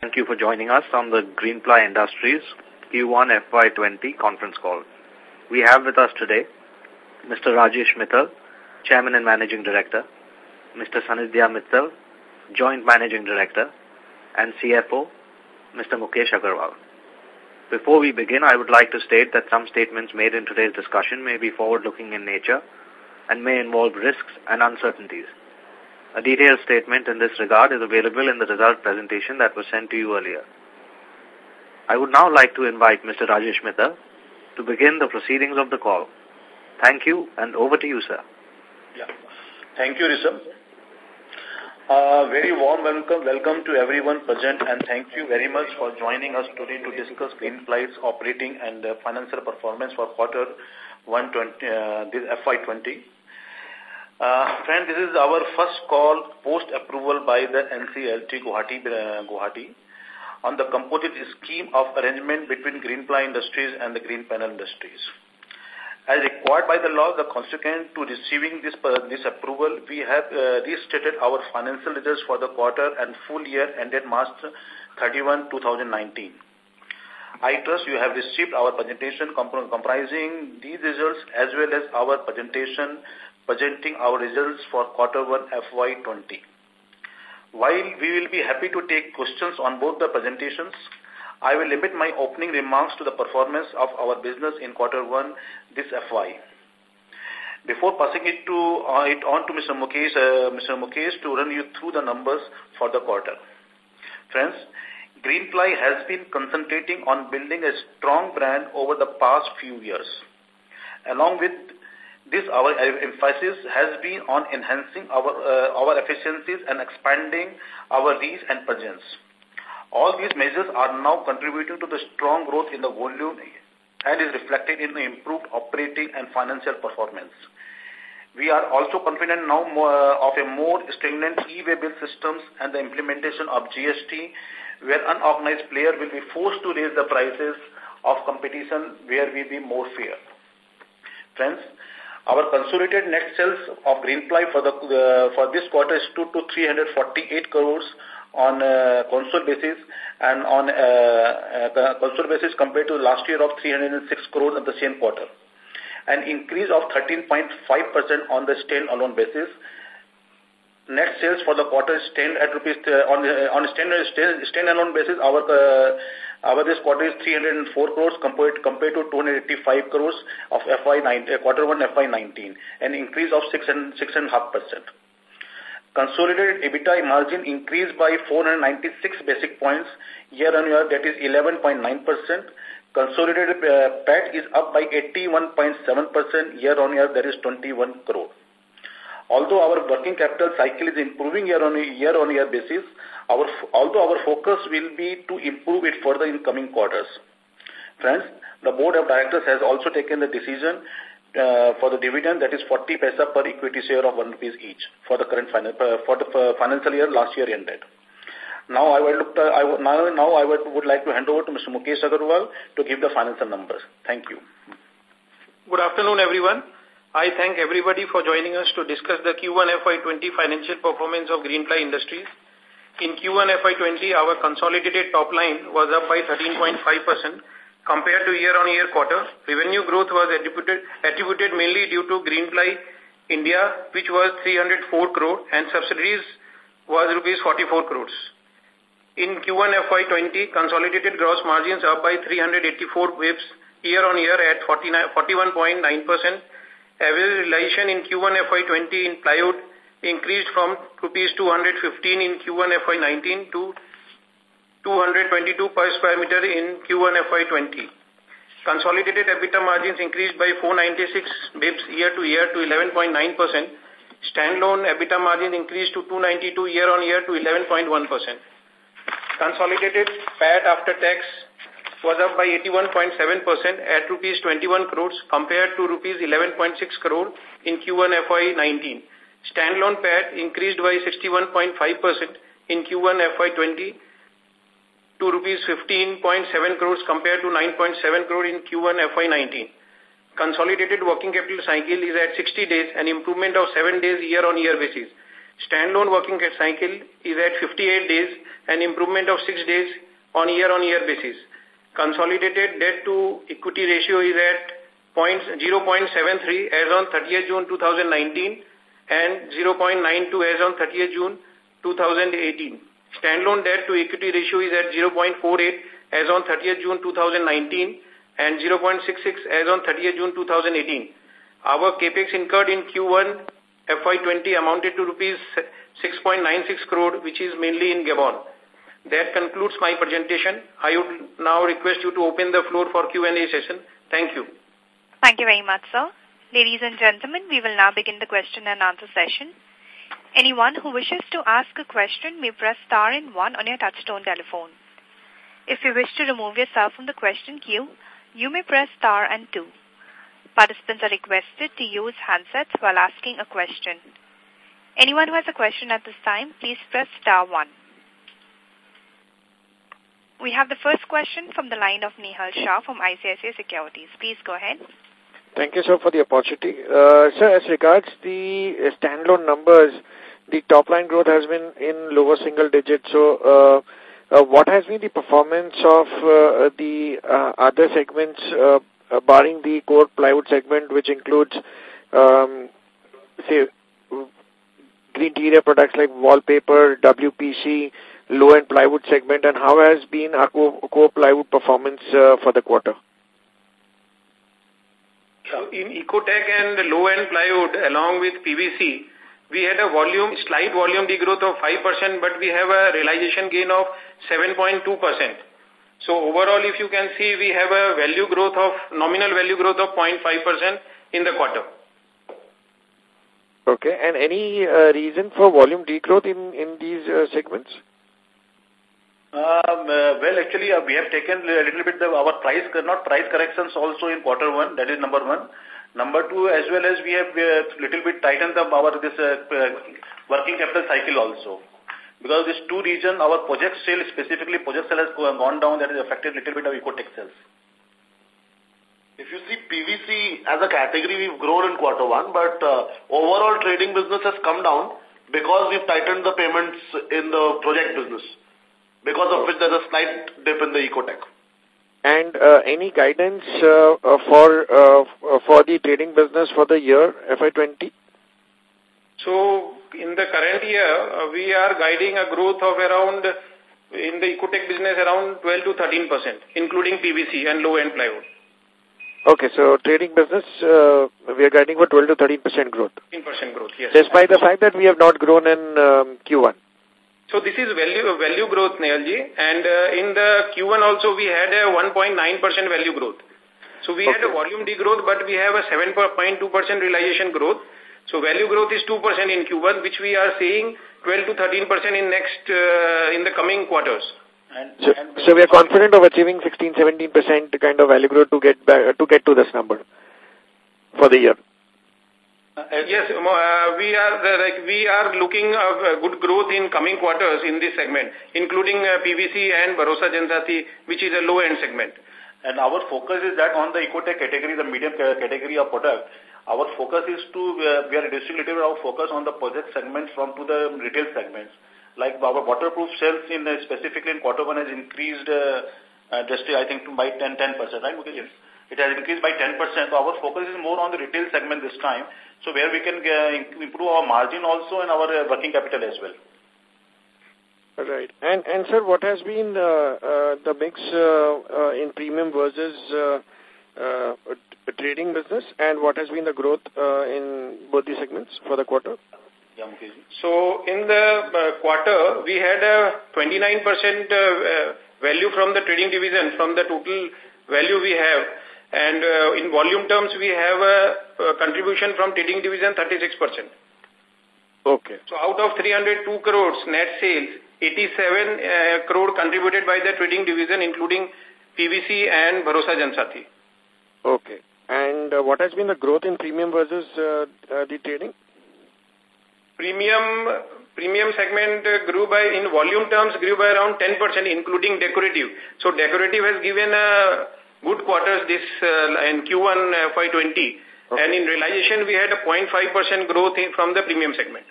Thank you for joining us on the Greenply Industries Q1 FY20 conference call. We have with us today Mr. Rajesh Mittal, Chairman and Managing Director, Mr. Sanidhya Mittal, Joint Managing Director, and CFO, Mr. Mukesh Agarwal. Before we begin, I would like to state that some statements made in today's discussion may be forward-looking in nature and may involve risks and uncertainties. A detailed statement in this regard is available in the result presentation that was sent to you earlier. I would now like to invite Mr. Rajesh Mittal to begin the proceedings of the call. Thank you, and over to you, sir. Yeah. Thank you, Rishabh. Uh, very warm welcome, welcome to everyone present and thank you very much for joining us today to discuss Greenply's operating and uh, financial performance for quarter 120, uh, this FY20. Uh, friend, this is our first call post-approval by the NCLT Guwahati, uh, Guwahati on the composite scheme of arrangement between Greenply Industries and the Greenpanel Industries. As required by the law, the consequent to receiving this, uh, this approval, we have uh, restated our financial results for the quarter and full year ended March 31, 2019. I trust you have received our presentation comprising these results as well as our presentation presenting our results for quarter one FY20. While we will be happy to take questions on both the presentations, I will limit my opening remarks to the performance of our business in quarter one this FY. Before passing it to uh, it on to Mr. Mukesh, uh, Mr. Mukesh to run you through the numbers for the quarter. Friends, Greenply has been concentrating on building a strong brand over the past few years. Along with this, our emphasis has been on enhancing our, uh, our efficiencies and expanding our reach and presence. All these measures are now contributing to the strong growth in the volume and is reflected in the improved operating and financial performance. We are also confident now more, uh, of a more stringent e-way bill systems and the implementation of GST where unorganized player will be forced to raise the prices of competition where we be more fair. Friends, our consolidated net sales of Greenply for the uh, for this quarter stood to 348 crores on uh, console basis and on uh, uh, console basis compared to last year of 306 crores in the same quarter. An increase of 13.5% on the stand-alone basis. Net sales for the quarter stand at rupees uh, on uh, on stand stand-alone basis. Our uh, our this quarter is 304 crores compared, compared to 285 crores of FY 19, uh, quarter 1 FY19, an increase of 6.5%. Consolidated EBITDA margin increased by 496 basic points year on year, that is 11.9%. Consolidated uh, PAT is up by 81.7% year on year, that is 21 crore. Although our working capital cycle is improving year on year on year basis, our, although our focus will be to improve it further in coming quarters. Friends, the board of directors has also taken the decision uh, for the dividend that is 40 paisa per equity share of 1 rupees each for the current final, uh, for the uh, financial year last year ended. Now I would look to, I would, now, now I would, would like to hand over to Mr. Mukesh Agarwal to give the financial numbers. Thank you. Good afternoon, everyone. I thank everybody for joining us to discuss the Q1 FY20 financial performance of Greenply Industries. In Q1 FY20, our consolidated top line was up by 13.5% compared to year-on-year quarter. Revenue growth was attributed, attributed mainly due to Greenply India, which was 304 crore, and subsidiaries was rupees 44 crores. In Q1 FY20, consolidated gross margins up by 384 bips year-on-year at 41.9%. Average realization in Q1 FY20 in plywood increased from rupees 215 in Q1 FY19 to 222 per square meter in Q1 FY20. Consolidated EBITDA margins increased by 496 bips year to year to 11.9%. Standalone EBITDA margin increased to 292 year on year to 11.1%. Consolidated PAT after tax was up by 81.7% at rupees 21 crores compared to rupees 11.6 crore in Q1 FY19. Standalone PAT increased by 61.5% in Q1 FY20 to rupees 15.7 crores compared to 9.7 crore in Q1 FY19. Consolidated working capital cycle is at 60 days, an improvement of 7 days year-on-year -year basis. Standalone working cycle is at 58 days, an improvement of six days on year-on-year -year basis. Consolidated debt to equity ratio is at 0.73 as on 30th June 2019 and 0.92 as on 30th June 2018. Standalone debt to equity ratio is at 0.48 as on 30th June 2019 and 0.66 as on 30th June 2018. Our capex incurred in Q1 FY20 amounted to rupees 6.96 crore, which is mainly in Gabon. That concludes my presentation. I would now request you to open the floor for Q&A session. Thank you. Thank you very much, sir. Ladies and gentlemen, we will now begin the question and answer session. Anyone who wishes to ask a question may press star and one on your touchtone telephone. If you wish to remove yourself from the question queue, you may press star and two. Participants are requested to use handsets while asking a question. Anyone who has a question at this time, please press star one. We have the first question from the line of Nihal Shah from ICICI Securities. Please go ahead. Thank you, sir, for the opportunity. Uh, sir, as regards the standalone numbers, the top line growth has been in lower single digits. So, uh, uh, what has been the performance of uh, the uh, other segments, uh, uh, barring the core plywood segment, which includes, um, say, green interior products like wallpaper, WPC, low-end plywood segment, and how has been our core, core plywood performance uh, for the quarter? So in Ecotec and low-end plywood, along with PVC, we had a volume, slight volume degrowth of 5%, but we have a realization gain of 7.2%. So overall, if you can see, we have a value growth of, nominal value growth of 0.5% in the quarter. Okay, and any uh, reason for volume degrowth in, in these uh, segments? Um, uh, well, actually, uh, we have taken a little bit of our price, not price corrections also in quarter one. That is number one. Number two, as well as we have a uh, little bit tightened up our this uh, uh, working capital cycle also. Because this two region, our project sale, specifically project sale has gone down, that has affected a little bit of Ecotec sales. If you see PVC as a category, we've grown in quarter one, but uh, overall trading business has come down because we've tightened the payments in the project business, because of which there's a slight dip in the Ecotec. And uh, any guidance uh, uh for uh, for the trading business for the year FY20? So, in the current year, uh, we are guiding a growth of around, in the Ecotec business, around 12 to 13 percent, including PVC and low-end plywood. Okay, so trading business, uh, we are guiding for 12 to 13 percent growth. 13 percent growth, yes. Despite the fact that we have not grown in um, Q1. So this is value value growth, Nehalji. And uh, in the Q1 also we had a 1.9% value growth. So we okay. had a volume degrowth, but we have a 7.2% realization growth. So value growth is 2% in Q1, which we are seeing 12 to 13% in next uh, in the coming quarters. And, so, and so we are confident of achieving 16, 17% kind of value growth to get back, to get to this number for the year. Uh, yes, uh, we are uh, like we are looking uh, good growth in coming quarters in this segment, including uh, PVC and Bharosa Jansati, which is a low-end segment. And our focus is that on the Ecotec category, the medium category of product, our focus is to, we are reducing little our focus on the project segments from to the retail segments. Like our waterproof sales in uh, specifically in quarter one has increased uh, uh, just I think by 10, 10%, right? Because yes. It has increased by 10%. So our focus is more on the retail segment this time. So where we can uh, improve our margin also and our uh, working capital as well. Right. And, and sir, what has been uh, uh, the mix uh, uh, in premium versus uh, uh, trading business and what has been the growth uh, in both the segments for the quarter? So in the uh, quarter, we had a 29% uh, uh, value from the trading division from the total value we have and uh, in volume terms, we have a, a contribution from trading division 36%. Okay. So out of 302 crores net sales, 87 uh, crore contributed by the trading division, including PVC and Bharosa Jansati. Okay. And uh, what has been the growth in premium versus uh, uh, the trading? Premium premium segment uh, grew by, in volume terms, grew by around 10%, including decorative. So decorative has given a good quarters this uh, in Q1 FY20. Okay. And in realization, we had a 0.5% growth in, from the premium segment.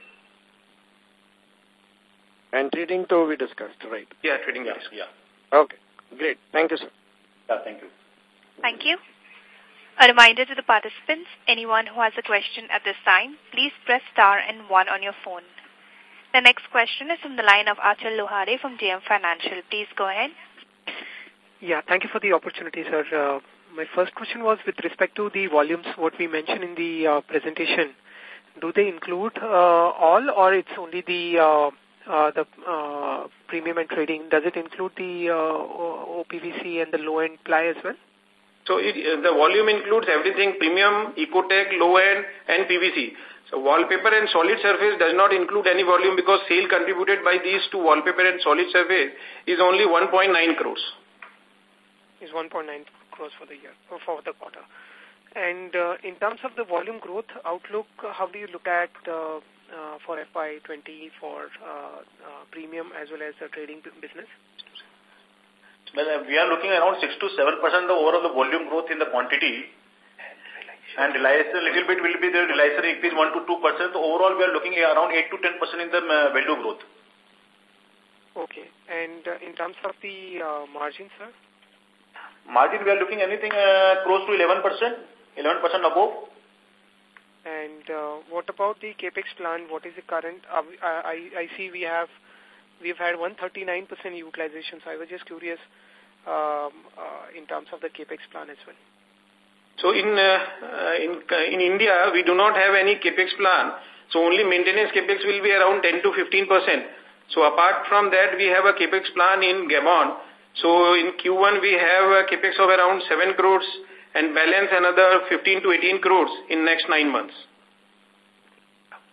And trading to we discussed, right? Yeah, trading yeah, discussed. Yeah. Okay, great. Thank you, sir. Yeah, thank you. Thank you. A reminder to the participants, anyone who has a question at this time, please press star and one on your phone. The next question is from the line of Achal Lohade from JM Financial. Please go ahead. Yeah, thank you for the opportunity, sir. Uh, my first question was with respect to the volumes, what we mentioned in the uh, presentation. Do they include uh, all or it's only the uh, uh, the uh, premium and trading? Does it include the uh, OPVC and the low-end ply as well? So it, the volume includes everything, premium, Ecotec, low-end and PVC. So wallpaper and solid surface does not include any volume because sale contributed by these two wallpaper and solid surface is only 1.9 crores. Is 1.9 crores for the year, for the quarter. And uh, in terms of the volume growth outlook, how do you look at uh, uh, for FY20 for uh, uh, premium as well as the trading business? Well, uh, we are looking around 6 to 7 percent the overall the volume growth in the quantity. And realization a little bit will be the realization increase 1 to 2 percent. So overall, we are looking at around 8 to 10 percent in the uh, value growth. Okay. And uh, in terms of the uh, margin, sir? Margin, we are looking anything uh, close to 11 percent, 11 percent above. And uh, what about the capex plan? What is the current? Uh, I, I see we have we've had 139% utilization. So I was just curious um, uh, in terms of the capex plan as well. So in uh, uh, in in India, we do not have any capex plan. So only maintenance capex will be around 10 to 15 percent. So apart from that, we have a capex plan in Gabon. So in Q1, we have a capex of around 7 crores and balance another 15 to 18 crores in next nine months.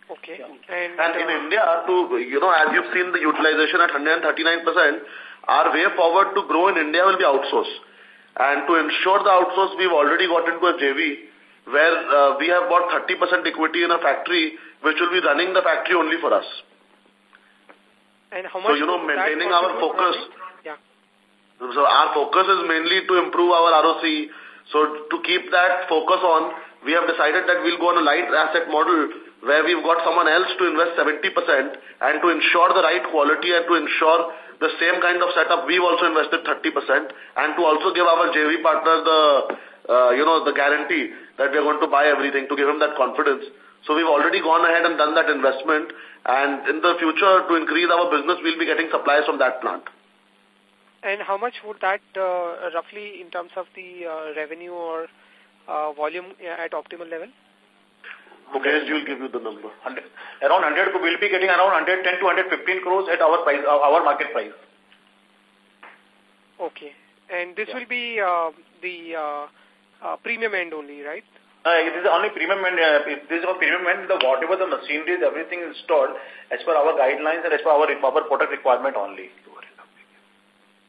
Okay. And, and in uh, India, to you know, as you've seen the utilization at 139%, our way forward to grow in India will be outsource. And to ensure the outsource, we've already got into a JV where uh, we have bought 30% equity in a factory which will be running the factory only for us. And how much so, you know, maintaining our focus. Yeah. So our focus is mainly to improve our ROC. So to keep that focus on, we have decided that we'll go on a light asset model where we've got someone else to invest 70% and to ensure the right quality and to ensure the same kind of setup, we've also invested 30% and to also give our JV partner the, uh, you know, the guarantee that we're going to buy everything to give him that confidence. So we've already gone ahead and done that investment and in the future to increase our business, we'll be getting supplies from that plant. And how much would that uh, roughly in terms of the uh, revenue or uh, volume at optimal level? Okay, you'll give you the number. 100, around 100, we'll be getting around 110 to 115 crores at our price, our market price. Okay. And this yeah. will be uh, the uh, uh, premium end only, right? Uh, it is only premium end. Uh, this is a premium end. The whatever the machinery, everything installed as per our guidelines and as per our, our product requirement only.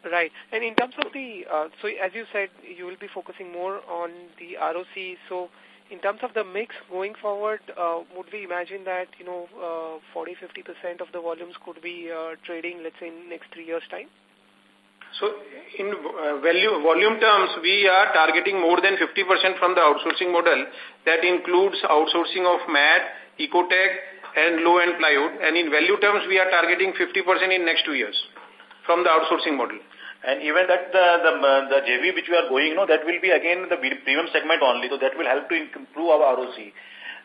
Right. And in terms of the, uh, so as you said, you will be focusing more on the ROC. So in terms of the mix going forward, uh, would we imagine that, you know, uh, 40, 50% of the volumes could be uh, trading, let's say, in next three years' time? So in uh, value, volume terms, we are targeting more than 50% from the outsourcing model. That includes outsourcing of MAT, Ecotec, and low-end plywood. And in value terms, we are targeting 50% in next two years from the outsourcing model. And even that the, the, the JV which we are going, you know, that will be again the premium segment only. So that will help to improve our ROC.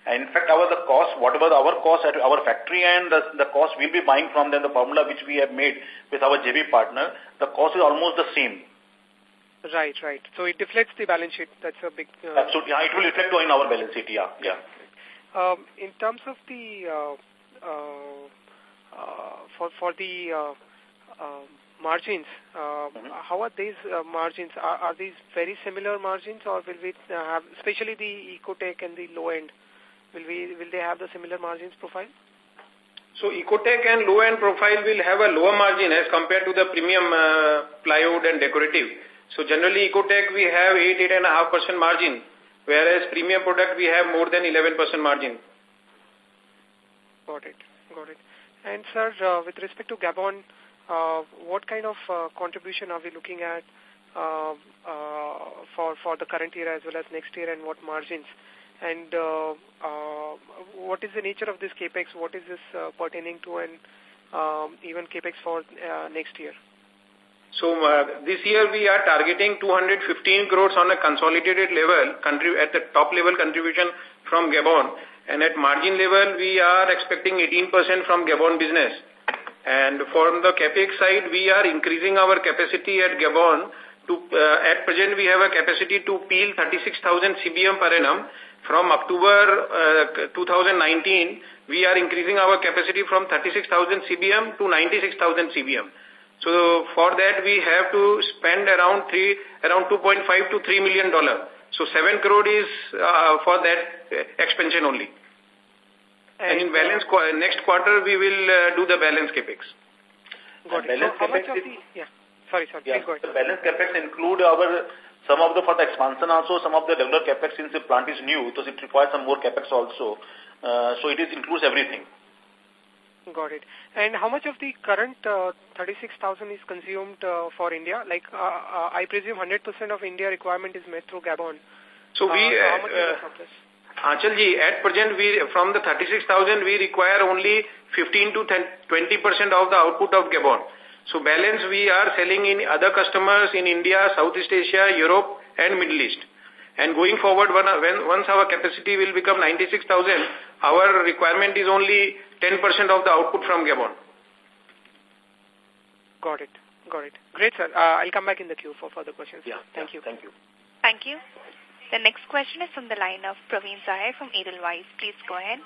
And in fact, our the cost, whatever the, our cost at our factory and the, the cost we'll be buying from them, the formula which we have made with our JV partner, the cost is almost the same. Right, right. So it deflects the balance sheet. That's a big... Uh, Absolutely. Yeah, it will reflect in our balance sheet, yeah. yeah. Um, in terms of the... Uh, uh, uh, for, for the... Uh, um, margins, uh, mm -hmm. how are these uh, margins? Are, are these very similar margins or will we uh, have, especially the Ecotec and the low end, will we will they have the similar margins profile? So Ecotec and low end profile will have a lower margin as compared to the premium uh, plywood and decorative. So generally Ecotec we have 8, 8.5% margin, whereas premium product we have more than 11% margin. Got it, got it. And sir, uh, with respect to Gabon, uh, what kind of uh, contribution are we looking at uh, uh, for for the current year as well as next year, and what margins? And uh, uh, what is the nature of this capex? What is this uh, pertaining to, and um, even capex for uh, next year? So uh, this year we are targeting 215 crores on a consolidated level at the top level contribution from Gabon and at margin level we are expecting 18% from Gabon business. And from the capex side we are increasing our capacity at Gabon to uh, at present we have a capacity to peel 36,000 CBM per annum. From October uh, 2019 we are increasing our capacity from 36,000 CBM to 96,000 CBM. So for that we have to spend around three, around 2.5 to 3 million dollar. So 7 crore is uh, for that expansion only. And, and in balance next quarter we will uh, do the balance capex. Got it. So how much of the, yeah, sorry, sorry, yeah, The balance capex include our some of the for the expansion also, some of the regular capex since the plant is new, so it requires some more capex also. Uh, so it is includes everything. Got it. And how much of the current uh, 36,000 is consumed uh, for India? Like, uh, uh, I presume 100% of India requirement is met through Gabon. So we, uh, how much uh, Achalji, at present, we from the 36,000, we require only 15 to 20% of the output of Gabon. So balance we are selling in other customers in India, Southeast Asia, Europe and Middle East. And going forward, when, when once our capacity will become 96,000, our requirement is only 10% of the output from Gabon. Got it. Got it. Great, sir. Uh, I'll come back in the queue for further questions. Yeah. Thank you. Thank you. Thank you. The next question is from the line of Praveen Sahai from Edelweiss. Please go ahead.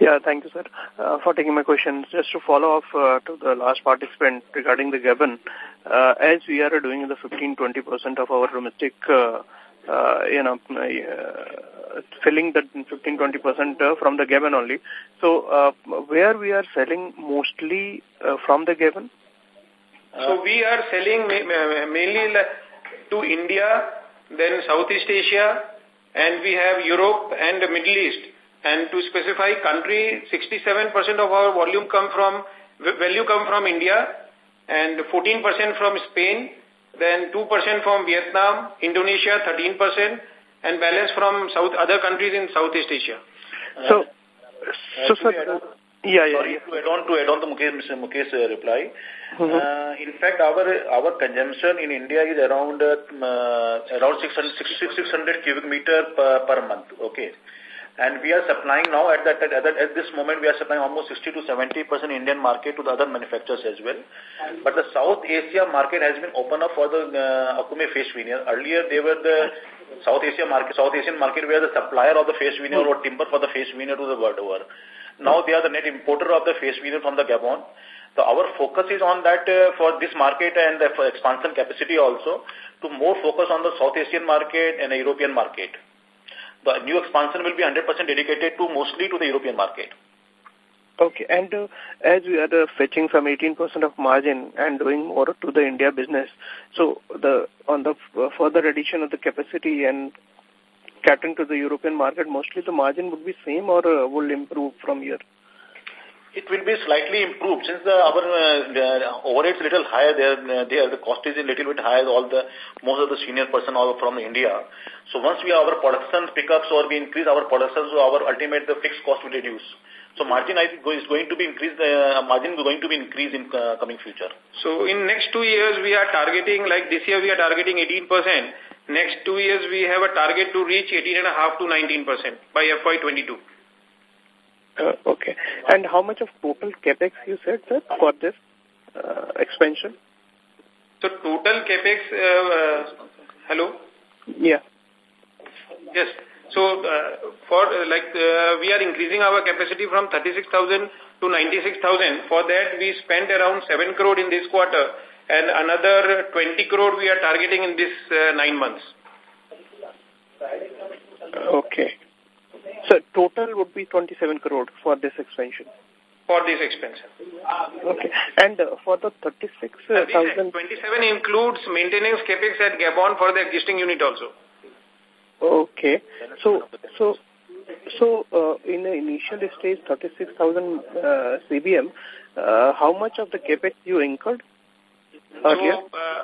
Yeah, thank you, sir, uh, for taking my question. Just to follow up uh, to the last participant regarding the Gabon, uh, as we are doing the 15-20% of our domestic uh, uh, you know, uh, filling the 15-20% uh, from the Gabon only. So, uh, where we are selling mostly uh, from the Gabon? So, we are selling mainly to India, then Southeast Asia, and we have Europe and the Middle East. And to specify country, 67% of our volume come from, value come from India, and 14% from Spain, then 2% from Vietnam, Indonesia 13%, and balance from South other countries in Southeast Asia. So, uh, so sir, yeah, yeah, Sorry, to add on to add on the Mukesh, Mr. Mukesh uh, reply. Mm -hmm. uh, in fact, our our consumption in India is around uh, around 600, 600 cubic meter per, per month. Okay. And we are supplying now at that at, at this moment we are supplying almost 60 to 70 percent Indian market to the other manufacturers as well. But the South Asia market has been opened up for the uh, Okoume face veneer. Earlier they were the South Asia market, South Asian market were the supplier of the face veneer or timber for the face veneer to the world over. Now they are the net importer of the face veneer from the Gabon. So our focus is on that uh, for this market and the expansion capacity also to more focus on the South Asian market and the European market the new expansion will be 100% dedicated to mostly to the European market. Okay, and uh, as we are fetching some 18% of margin and doing more to the India business, so the on the further addition of the capacity and catering to the European market, mostly the margin would be same or uh, will improve from here? It will be slightly improved since the, our uh, overhead is little higher there. Uh, there the cost is a little bit higher. All the most of the senior person all from India. So once we our production pickups or we increase our production, so our ultimate the fixed cost will reduce. So margin I think is going to be increased. Uh, margin is going to be increased in uh, coming future. So in next two years we are targeting like this year we are targeting 18 percent. Next two years we have a target to reach 18 and to 19 percent by FY22. Uh, okay. And how much of total capex you said, sir, for this uh, expansion? So total capex, uh, uh hello? Yeah. Yes. So uh, for uh, like uh, we are increasing our capacity from 36,000 to 96,000. For that we spent around 7 crore in this quarter and another 20 crore we are targeting in this uh, 9 months. Okay. So total would be 27 crore for this expansion. For this expansion. Okay. And uh, for the 36,000... 27 includes maintenance capex at Gabon for the existing unit also. Okay. So, so, so uh, in the initial stage, 36,000 uh, CBM, uh, how much of the capex you incurred? Earlier? So, uh,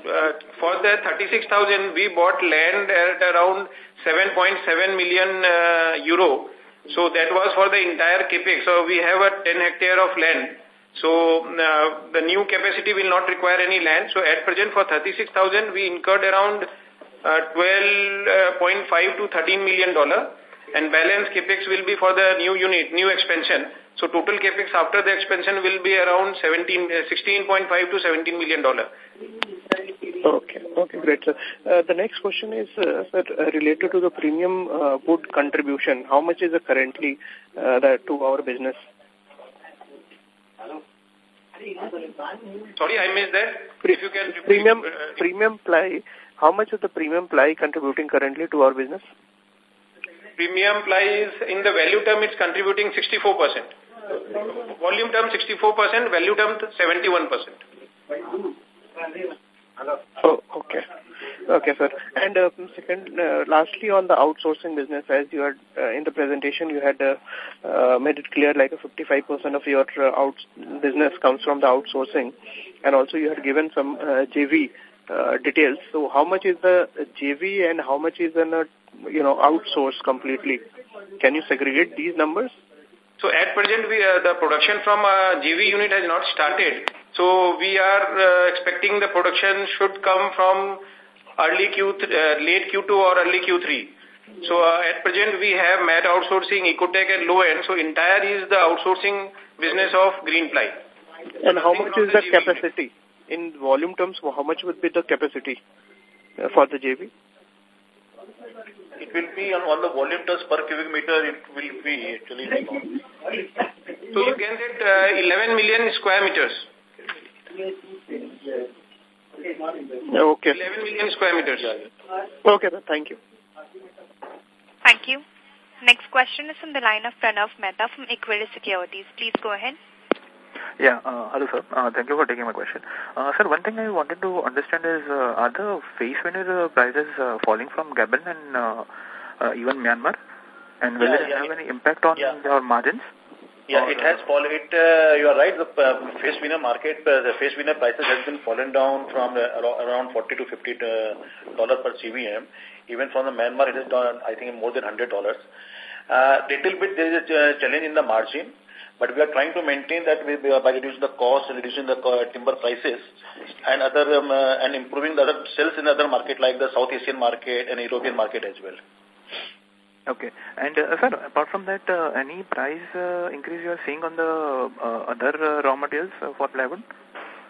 uh, for the 36,000, we bought land at around 7.7 million uh, euro. So that was for the entire capex. So we have a 10 hectare of land. So uh, the new capacity will not require any land. So at present for 36,000, we incurred around uh, 12.5 to 13 million dollar and balance capex will be for the new unit, new expansion. So total capex after the expansion will be around 17, uh, 16.5 to 17 million dollar. Okay, okay, great, sir. Uh, the next question is, uh, sir, uh, related to the premium uh, wood contribution. How much is it currently uh, that to our business? Sorry, I missed that. Pre if you can repeat, premium uh, premium ply. How much is the premium ply contributing currently to our business? Premium ply is in the value term it's contributing 64%. Volume term 64%, value term 71%. Oh, okay. Okay, sir. And uh, second, uh, lastly, on the outsourcing business, as you had uh, in the presentation, you had uh, uh, made it clear like a 55% of your uh, out business comes from the outsourcing, and also you had given some uh, JV uh, details. So, how much is the JV and how much is an uh, you know outsourced completely? Can you segregate these numbers? So at present, we uh, the production from uh, JV unit has not started. So we are uh, expecting the production should come from early Q3, uh, late Q2 or early Q3. So uh, at present, we have MAT outsourcing, Ecotec and low end. So entire is the outsourcing business of Greenply. And how much is the, the capacity? In volume terms, how much would be the capacity uh, for the JV? It will be on, on the volume terms per cubic meter, it will be actually. So you can get uh, 11 million square meters. Okay. 11 million square meters. Okay, then. Thank you. Thank you. Next question is from the line of Pranav Mehta from Equirus Securities. Please go ahead. Yeah, uh, hello sir. Uh, thank you for taking my question. Uh, sir, one thing I wanted to understand is, uh, are the face veneer prices uh, falling from Gabon and uh, uh, even Myanmar? And will Yeah, it yeah, have it- any impact on yeah. your margins? Yeah, Or, it has fallen. It, uh, you are right. The uh, face veneer market, uh, the face veneer prices has been fallen down from uh, around 40 to 50 dollar per CBM. Even from the Myanmar, it is done, I think, more than 100 dollars. Uh, little bit there is a challenge in the margin, but we are trying to maintain that uh, by reducing the cost, reducing the uh, timber prices, and other um, uh, and improving the other sales in other market like the South Asian market and European market as well. Okay. And uh, sir, apart from that, uh, any price uh, increase you are seeing on the uh, other uh, raw materials uh, for plywood?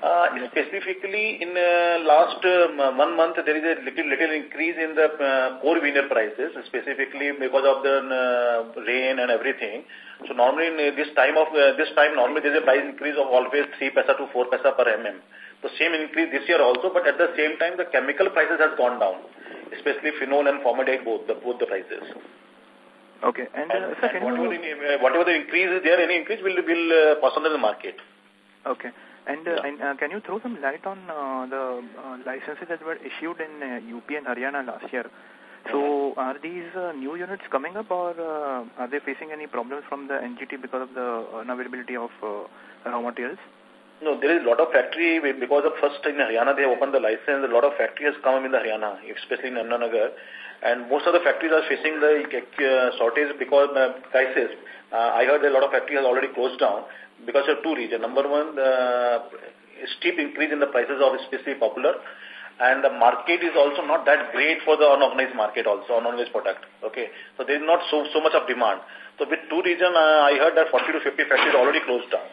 Uh, specifically, in uh, last um, one month, there is a little little increase in the uh, core veneer prices, specifically because of the uh, rain and everything. So normally, in uh, this time of uh, this time, normally there is a price increase of always three paisa to four paisa per mm. The same increase this year also, but at the same time, the chemical prices has gone down, especially phenol and formaldehyde both the both the prices. Okay. And, And, uh, sir, and can whatever, you... the, uh, whatever the increase is there, any increase will will uh, pass on to the market. Okay. And, uh, and uh, can you throw some light on uh, the uh, licenses that were issued in uh, UP and Haryana last year? So are these uh, new units coming up or uh, are they facing any problems from the NGT because of the unavailability of uh, raw materials? No, there is a lot of factory, because of first in Haryana they have opened the license, a lot of factory has come in the Haryana, especially in Yamunanagar. And most of the factories are facing the uh, shortage because uh, crisis. Uh, I heard a lot of factories have already closed down because of two reasons. Number one, the steep increase in the prices of especially poplar. And the market is also not that great for the unorganized market also, unorganized product. Okay. So there is not so, so much of demand. So with two reasons, uh, I heard that 40 to 50 factories already closed down.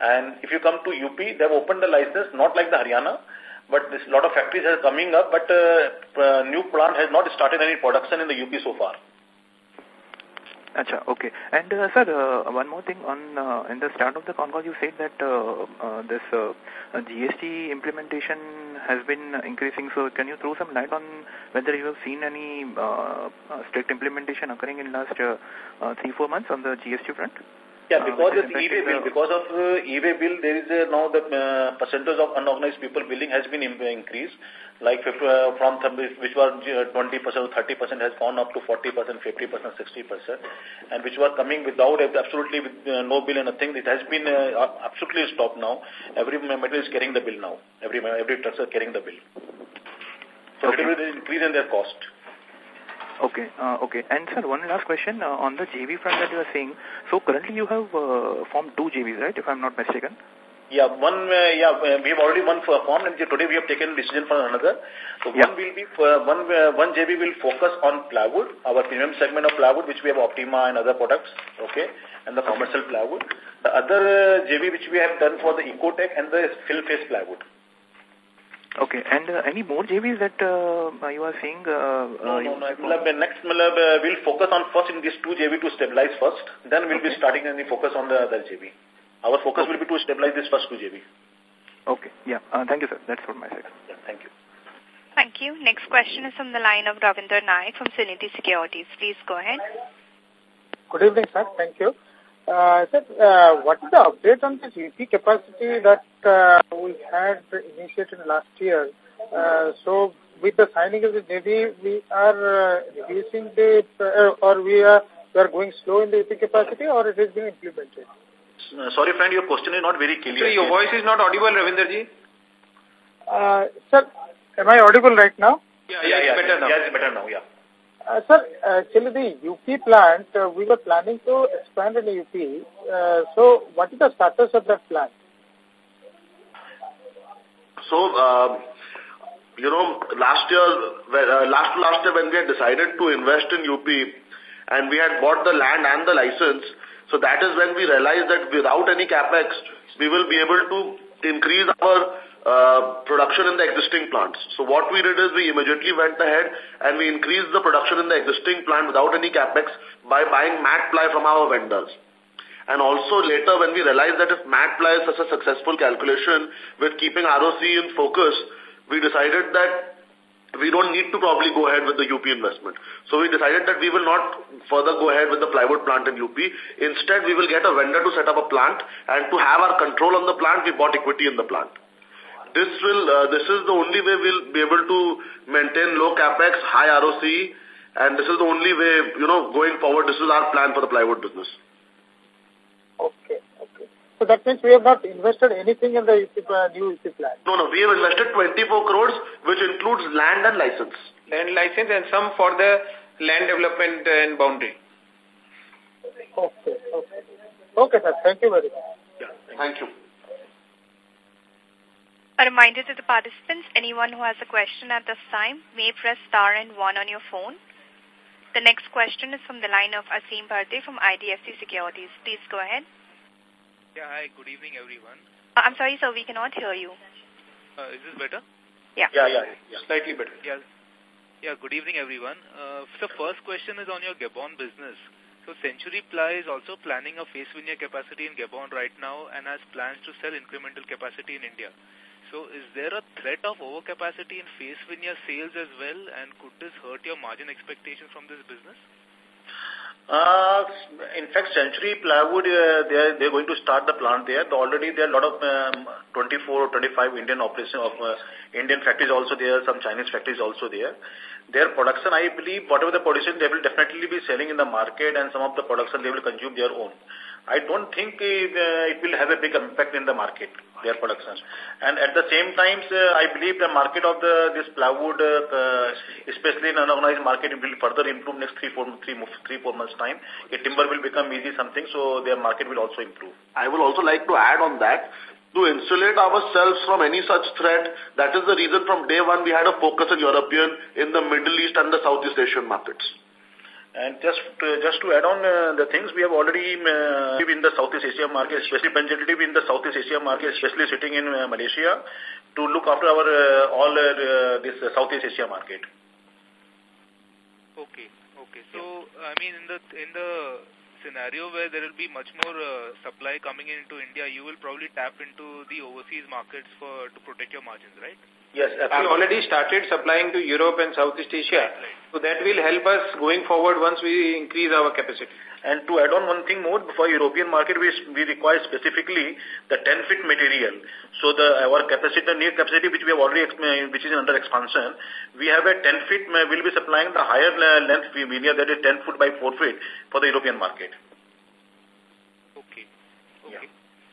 And if you come to UP, they have opened the license, not like the Haryana, but this lot of factories are coming up, but uh, uh, new plant has not started any production in the UP so far. Acha, okay. And uh, sir, uh, one more thing on uh, in the start of the con call, you said that uh, uh, this uh, GST implementation has been increasing. So can you throw some light on whether you have seen any strict implementation occurring in last three four months on the GST front? Yeah, because Uh, of which is bill, because of uh, e-way bill, there is a, now the uh, percentage of unorganized people billing has been increased. Like uh, from which was uh, 20% or 30% has gone up to 40%, 50%, 60%, and which was coming without absolutely with uh, no bill and nothing. It has been uh, absolutely stopped now. Every material is carrying the bill now. Every every trucks are carrying the bill. So Okay. it will increase in their cost. Okay, uh, okay. And sir, one last question uh, on the JV front that you are saying. So currently you have uh, formed two JVs, right? If I'm not mistaken. Yeah, one, uh, yeah, uh, we have already one for formed and today we have taken decision for another. So yeah. one will be, for, one, uh, one JV will focus on plywood, our premium segment of plywood, which we have Optima and other products, okay, and the commercial plywood. The other uh, JV which we have done for the Ecotec and the film face plywood. Okay, and uh, any more JVs that uh, you are seeing? Uh, no, no, no. Malab, next, Malab, uh, we'll focus on first in these two JV to stabilize first. Then we'll okay. be starting and focus on the other JV. Our focus okay. will be to stabilize this first two JV. Okay. Yeah. Uh, thank you, sir. That's for my side. Yeah, thank you. Thank you. Next question is from the line of Ravinder Naik from Suniti Securities. Please go ahead. Good evening, sir. Thank you. Uh, sir, uh, what is the update on this UP capacity that uh, we had initiated last year? Uh, so, with the signing of the JV, we are uh, reducing the, uh, or we are, we are going slow in the UP capacity, or it is being implemented? Uh, sorry, friend, your question is not very clear. your voice is not audible, Ravinderji. Uh, sir, am I audible right now? Yeah, yeah, yeah, yeah better now. Yeah, better now, yeah. Uh, sir, actually the UP plant, uh, we were planning to expand in the UP. Uh, so, what is the status of that plant? So, um, you know, last year, uh, last last year when we had decided to invest in UP and we had bought the land and the license, so that is when we realized that without any capex, we will be able to increase our uh, production in the existing plants. So what we did is we immediately went ahead and we increased the production in the existing plant without any capex by buying mat ply from our vendors. And also later when we realized that if mat is such a successful calculation with keeping ROC in focus, we decided that we don't need to probably go ahead with the UP investment. So we decided that we will not further go ahead with the plywood plant in UP. Instead, we will get a vendor to set up a plant and to have our control on the plant, we bought equity in the plant. This will, uh, this is the only way we'll be able to maintain low capex, high ROC, and this is the only way, you know, going forward, this is our plan for the plywood business. Okay. Okay. So that means we have not invested anything in the uh, new UP plant? No, no. We have invested 24 crores, which includes land and license. Land license and some for the land development and boundary. Okay, okay. Okay, sir. Thank you very much. Yeah, thank you. A reminder to the participants, anyone who has a question at this time may press star and one on your phone. The next question is from the line of Asim Bharte from IDFC Securities. Please go ahead. Yeah, hi, good evening, everyone. Uh, I'm sorry, sir, we cannot hear you. Uh, is this better? Yeah. Yeah, yeah, yeah. slightly better. Yeah, yeah. Good evening, everyone. Uh, so, first question is on your Gabon business. So, Century Ply is also planning a face veneer capacity in Gabon right now and has plans to sell incremental capacity in India. So, is there a threat of overcapacity in face veneer sales as well, and could this hurt your margin expectations from this business? Uh, in fact, Century Plywood, uh, they are they're going to start the plant there. Already there are a lot of um, 24 or 25 Indian operation of uh, Indian factories also there, some Chinese factories also there. Their production, I believe, whatever the production, they will definitely be selling in the market, and some of the production they will consume their own. I don't think it, uh, will have a big impact in the market, their productions. And at the same time, uh, I believe the market of the this plywood, uh, especially in unorganized market, will further improve next three, four, three, three, four months time. A timber will become easy something, so their market will also improve. I would also like to add on that to insulate ourselves from any such threat. That is the reason from day one we had a focus in European, in the Middle East and the Southeast Asian markets. And just to, just to add on uh, the things, we have already uh, in the Southeast Asia market, especially representative in the Southeast Asia market, especially sitting in uh, Malaysia, to look after our uh, all uh, this uh, Southeast Asia market. Okay, okay. So, I mean, in the in the scenario where there will be much more uh, supply coming into India, you will probably tap into the overseas markets for to protect your margins, right? Yes, absolutely. We already started supplying to Europe and Southeast Asia. So that will help us going forward once we increase our capacity. And to add on one thing more, for European market, we, we require specifically the 10-feet material. So the our capacity, the new capacity which we have already, uh, which is under expansion, we have a 10-feet, uh, will be supplying the higher uh, length veneer that is 10 foot by 4 feet for the European market.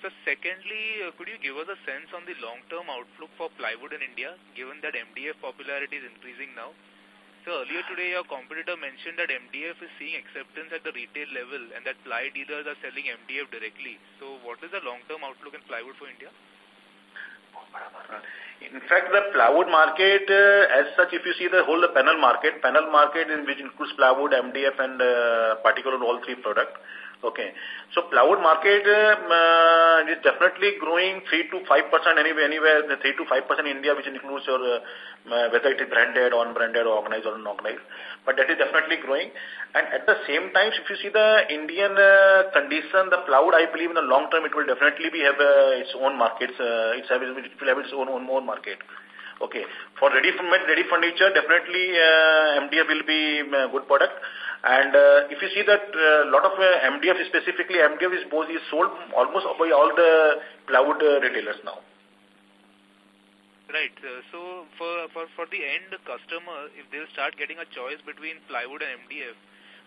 So secondly, uh, could you give us a sense on the long-term outlook for plywood in India, given that MDF popularity is increasing now? So earlier today, your competitor mentioned that MDF is seeing acceptance at the retail level and that ply dealers are selling MDF directly. So what is the long-term outlook in plywood for India? In fact, the plywood market, uh, as such, if you see the whole the panel market, panel market in which includes plywood, MDF and uh, particular all three products, Okay. So plywood market um, uh, is definitely growing 3 to 5% anywhere, anywhere 3 to 5% in India, which includes your, uh, uh, whether it is branded, unbranded, or organized or unorganized. But that is definitely growing. And at the same time, if you see the Indian uh, condition, the plywood, I believe in the long term, it will definitely be have uh, its own markets. Uh, it will have its own, own, own market. Okay. For ready, ready furniture, definitely uh, MDF will be a uh, good product. And uh, if you see that a uh, lot of uh, MDF, specifically MDF is, both, is sold almost by all the plywood uh, retailers now. Right. Uh, so for, for, for the end customer, if they'll start getting a choice between plywood and MDF,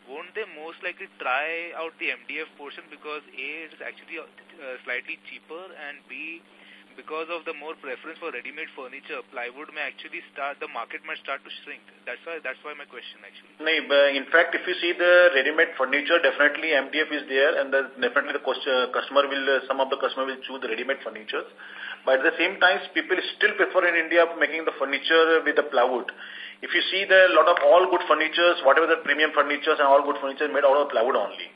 won't they most likely try out the MDF portion because A, it is actually uh, slightly cheaper and B, because of the more preference for ready-made furniture, plywood may actually start, the market might start to shrink. That's why, that's why my question actually. No, In fact, if you see the ready-made furniture, definitely MDF is there and the, definitely the uh, customer will, uh, some of the customer will choose the ready-made furniture. But at the same time, people still prefer in India making the furniture with the plywood. If you see the lot of all good furnitures, whatever the premium furnitures and all good furniture made out of plywood only.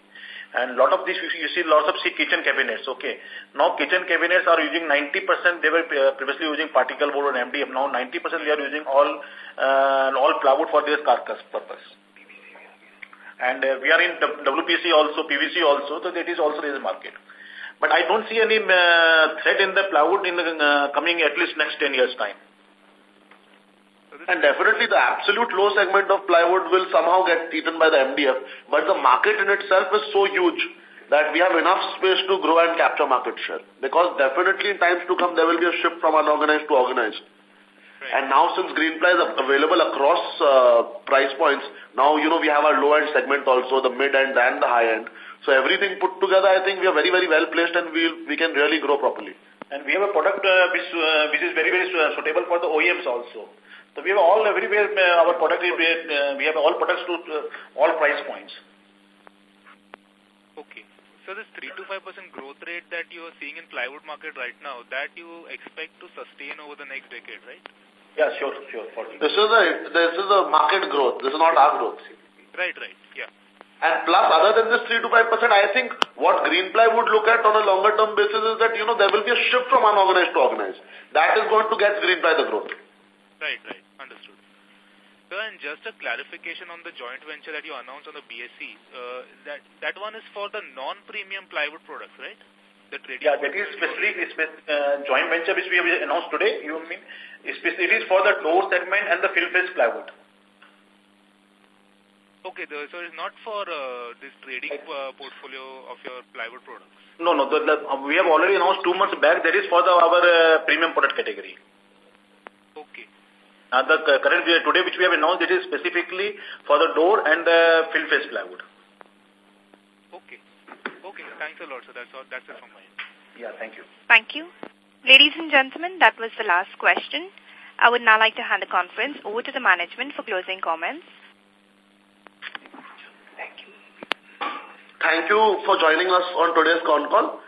And lot of these, you see lots of see kitchen cabinets, okay. Now kitchen cabinets are using 90%, they were uh, previously using particle board and MDF, now 90% they are using all, uh, all plywood for their carcass purpose. And uh, we are in WPC also, PVC also, so that is also is a market. But I don't see any uh, threat in the plywood in the uh, coming at least next 10 years time. And definitely the absolute low segment of plywood will somehow get eaten by the MDF. But the market in itself is so huge that we have enough space to grow and capture market share. Because definitely in times to come, there will be a shift from unorganized to organized. And now since Greenply is available across uh, price points, now, you know, we have our low-end segment also, the mid-end and the high-end. So everything put together, I think we are very, very well placed and we we can really grow properly. And we have a product uh, which, uh, which is very, very suitable for the OEMs also. So we have all everywhere uh, our product is uh, we have all products to uh, all price points. Okay. So this 3 to 5% growth rate that you are seeing in plywood market right now, that you expect to sustain over the next decade, right? Yeah, sure, sure. This is a this is a market growth. This is not our growth. Right, right. Yeah. And plus, other than this 3 to 5%, I think what Greenply would look at on a longer term basis is that, you know, there will be a shift from unorganized to organized. That is going to get Greenply the growth. Right, right. Understood. Sir, and just a clarification on the joint venture that you announced on the BSE. Uh, that that one is for the non-premium plywood products, right? The trading. Yeah, that is specifically uh, joint venture which we have announced today. You mean it is for the door segment and the film face plywood. Okay, the, so it's not for uh, this trading uh, portfolio of your plywood products. No, no. The, the, we have already announced two months back. That is for the, our uh, premium product category. Okay. Uh, the current today which we have announced, it is specifically for the door and the film face plywood. Okay. Okay. Thanks a lot. So that's all. That's it from my end. Yeah. Thank you. Thank you. Ladies and gentlemen, that was the last question. I would now like to hand the conference over to the management for closing comments. Thank you. Thank you for joining us on today's con call.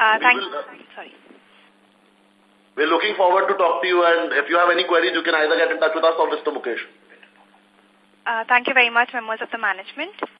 Uh, thank you. We're looking forward to talk to you and if you have any queries, you can either get in touch with us or Mr. Mukesh. Uh, thank you very much, members of the management.